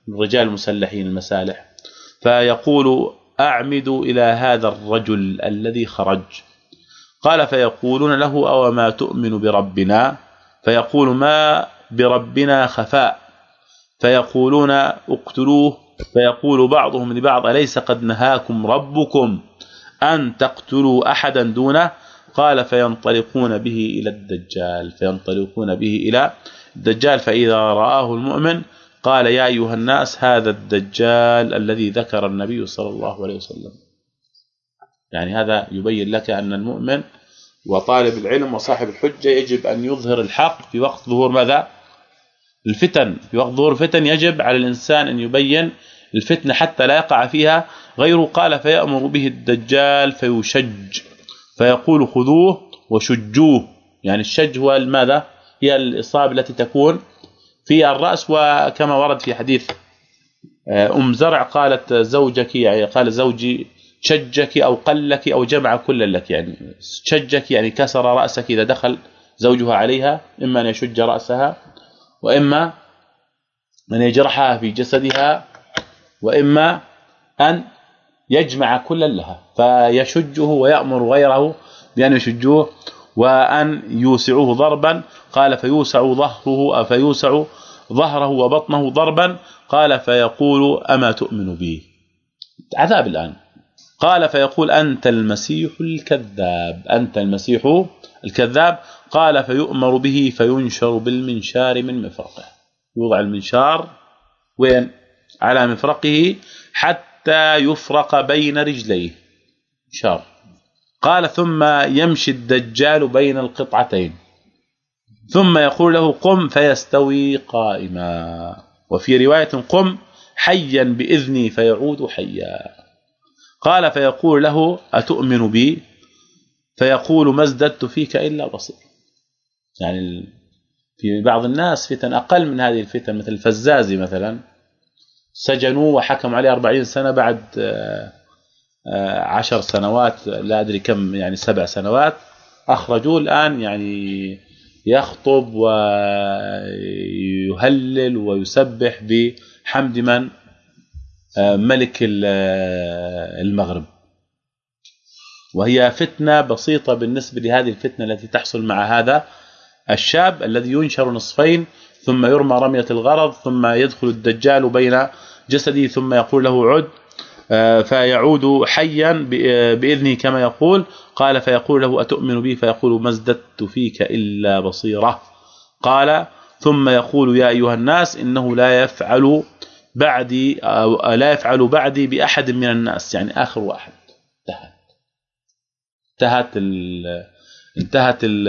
الرجال المسلحين المسالح. فيقول اعمد إلى هذا الرجل الذي خرج. قال فيقولون له أو ما تؤمن بربنا؟ فيقول ما بربنا خفاء. فيقولون اقتلوه. فيقول بعضهم لبعض أليس قد نهاكم ربكم أن تقتلوا أحدا دونه؟ قال فينطلقون به إلى الدجال. فينطلقون به إلى الدجال. فإذا رآه المؤمن قال يا أيها الناس هذا الدجال الذي ذكر النبي صلى الله عليه وسلم. يعني هذا يبين لك أن المؤمن وطالب العلم وصاحب الحجة يجب أن يظهر الحق في وقت ظهور ماذا؟ الفتن. في وقت ظهور الفتن يجب على الإنسان أن يبين الفتنة حتى لا يقع فيها. غيره قال فيأمر به الدجال فيشج. فيقول خذوه وشجوه. يعني الشج هو ماذا؟ هي الإصابة التي تكون في الرأس وكما ورد في حديث آه، أم زرع قالت زوجك يعني قال زوجي شجك أو قلك أو جمع كل لك يعني شجك يعني كسر رأسك إذا دخل زوجها عليها إما أن يشج رأسها وإما أن يجرحها في جسدها وإما أن يجمع كل لها فيشجه ويأمر غيره بأن يشجوه وأن يوسعوه ضربا. قال فيوسع ظهره فيوسع ظهره وبطنه ضربا. قال فيقول أما تؤمن بي؟ عذاب الآن. قال فيقول أنت المسيح الكذاب. أنت المسيح الكذاب. قال فيؤمر به فينشر بالمنشار من مفرقه. يوضع المنشار وين؟ على مفرقه حتى يفرق بين رجليه. شار قال ثم يمشي الدجال بين القطعتين. ثم يقول له قم فيستوي قائما. وفي رواية قم حيا بإذني فيعود حيا. قال فيقول له أتؤمن بي؟ فيقول ما ازددت فيك إلا بصير. يعني في بعض الناس فتن أقل من هذه الفتن مثل الفزازي مثلا سجنوه وحكموا عليه 40 سنة بعد آه، آه، عشر سنوات لا أدري كم يعني سبع سنوات أخرجوه الآن يعني يخطب ويهلل ويسبح بحمد من؟ ملك المغرب. وهي فتنة بسيطة بالنسبة لهذه الفتنة التي تحصل مع هذا الشاب الذي ينشر نصفين ثم يرمى رمية الغرض ثم يدخل الدجال بين جسده ثم يقول له عد. آه، فيعود حيا بإذنه كما يقول. قال فيقول له أتؤمن بي؟ فيقول ما ازددت فيك إلا بصيرة. قال ثم يقول يا أيها الناس إنه لا يفعل بعدي لا يفعل بعدي بأحد من الناس يعني آخر واحد. انتهت. انتهت ال انتهت ال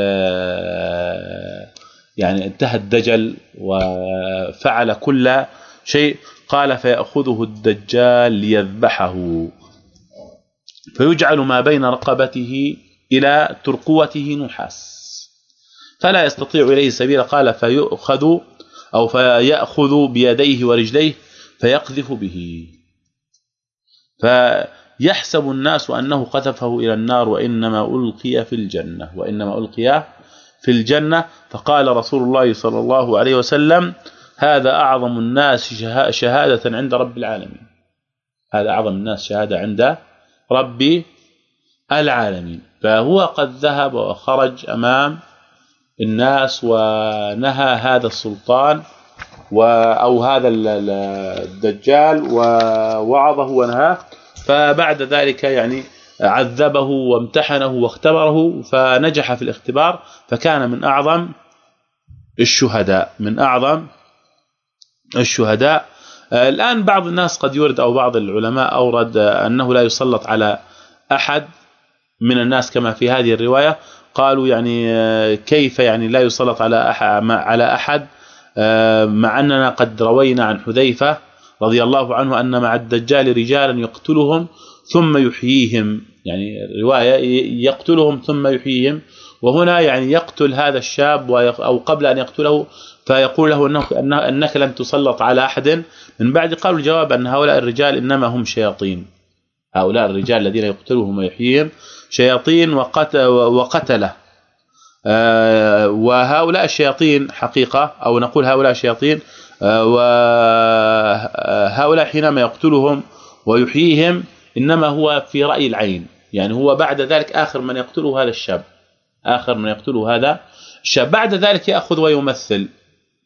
يعني انتهى الدجل وفعل كل شيء. قال فيأخذه الدجال ليذبحه. فيجعل ما بين رقبته إلى ترقوته نحاس. فلا يستطيع إليه سبيلا قال فيؤخذ أو فيأخذ بيديه ورجليه فيقذف به. فيحسب الناس أنه قذفه إلى النار وإنما ألقي في الجنة وإنما ألقي في الجنة. فقال رسول الله صلى الله عليه وسلم هذا أعظم الناس شهادة عند رب العالمين. هذا أعظم الناس شهادة عند رب العالمين. فهو قد ذهب وخرج أمام الناس ونهى هذا السلطان أو هذا الدجال ووعظه ونهاه. فبعد ذلك يعني عذبه وامتحنه واختبره فنجح في الاختبار فكان من أعظم الشهداء من أعظم الشهداء. آه، الآن بعض الناس قد يورد أو بعض العلماء أورد أنه لا يسلط على أحد من الناس كما في هذه الرواية. قالوا يعني آه، كيف يعني لا يسلط على احد على أحد؟ آه، مع أننا قد روينا عن حذيفة رضي الله عنه أن مع الدجال رجالا يقتلهم ثم يحييهم. يعني رواية يقتلهم ثم يحييهم. وهنا يعني يقتل هذا الشاب أو قبل أن يقتله فيقول له انه إنك لن تسلط على أحد. من بعد قالوا الجواب أن هؤلاء الرجال إنما هم شياطين. هؤلاء الرجال الذين يقتلهم ويحييهم شياطين وقتل وقتله. آه، وهؤلاء الشياطين حقيقة أو نقول هؤلاء الشياطين آه، وهؤلاء حينما يقتلهم ويحييهم إنما هو في رأي العين. يعني هو بعد ذلك آخر من يقتله هذا الشاب. آخر من يقتله هذا الشاب. بعد ذلك يأخذ ويمثل.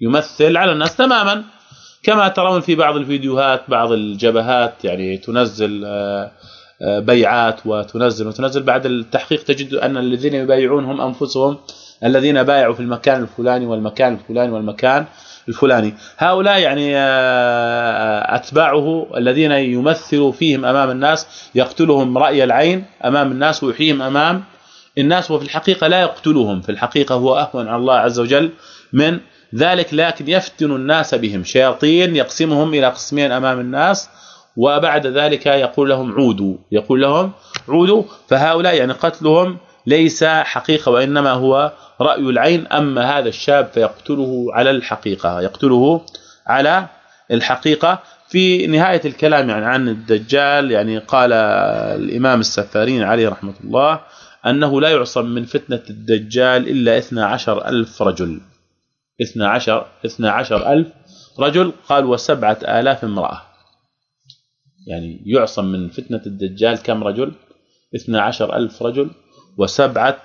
يمثل على الناس تماما. كما ترون في بعض الفيديوهات بعض الجبهات يعني تنزل آه، آه، بيعات وتنزل. وتنزل بعد التحقيق تجد أن الذين يبايعون هم أنفسهم الذين بايعوا في المكان الفلاني والمكان الفلاني والمكان الفلاني. هؤلاء يعني آه، أتباعه الذين يمثل فيهم أمام الناس يقتلهم رأي العين أمام الناس ويحييهم أمام الناس. وفي الحقيقة لا يقتلهم. في الحقيقة هو أهون على الله عز وجل من ذلك لكن يفتن الناس بهم. شياطين يقسمهم إلى قسمين أمام الناس. وبعد ذلك يقول لهم عودوا. يقول لهم عودوا فهؤلاء يعني قتلهم ليس حقيقة وإنما هو رأي العين. أما هذا الشاب فيقتله على الحقيقة يقتله على الحقيقة. في نهاية الكلام يعني عن الدجال يعني قال الإمام السفارين عليه رحمة الله أنه لا يعصم من فتنة الدجال إلا 12000 رجل. 12 12000 رجل قال وسبعة آلاف امرأة. يعني يعصم من فتنة الدجال كم رجل؟ 12000 رجل وسبعة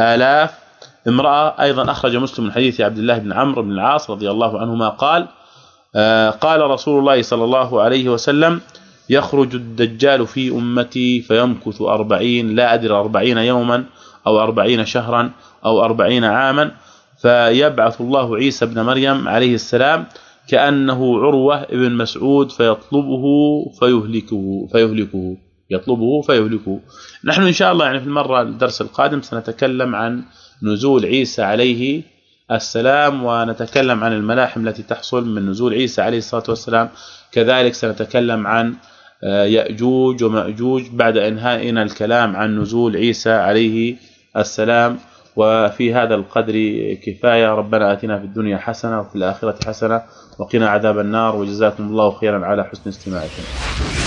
آلاف. امرأة أيضا أخرج مسلم من حديث عبد الله بن عمرو بن العاص رضي الله عنهما قال آه قال رسول الله صلى الله عليه وسلم يخرج الدجال في أمتي فيمكث أربعين لا أدري أربعين يوما أو أربعين شهرا أو أربعين عاما. فيبعث الله عيسى ابن مريم عليه السلام كأنه عروة ابن مسعود فيطلبه فيهلكه فيهلكه يطلبه فيهلكه. نحن إن شاء الله يعني في المرة الدرس القادم سنتكلم عن نزول عيسى عليه السلام ونتكلم عن الملاحم التي تحصل من نزول عيسى عليه الصلاة والسلام. كذلك سنتكلم عن آه، يأجوج ومأجوج بعد إنهائنا الكلام عن نزول عيسى عليه السلام. وفي هذا القدر كفاية ربنا آتنا في الدنيا حسنة وفي الآخرة حسنة. وقنا عذاب النار وجزاكم الله خيرا على حسن استماعكم.